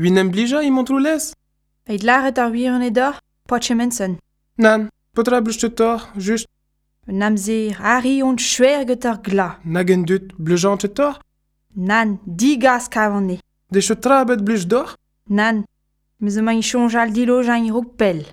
Win em blija imant roulez Eid laret ar wiren edor, poatchemensen. Nan, potra bleuchtet tor, just. Un amzer, ari on chwerget ar gla. Nagen dut te tor Nan, digas kavan e. De tra bet blij dor Nan, mezo ma inchonjal dilo jañ rog pell.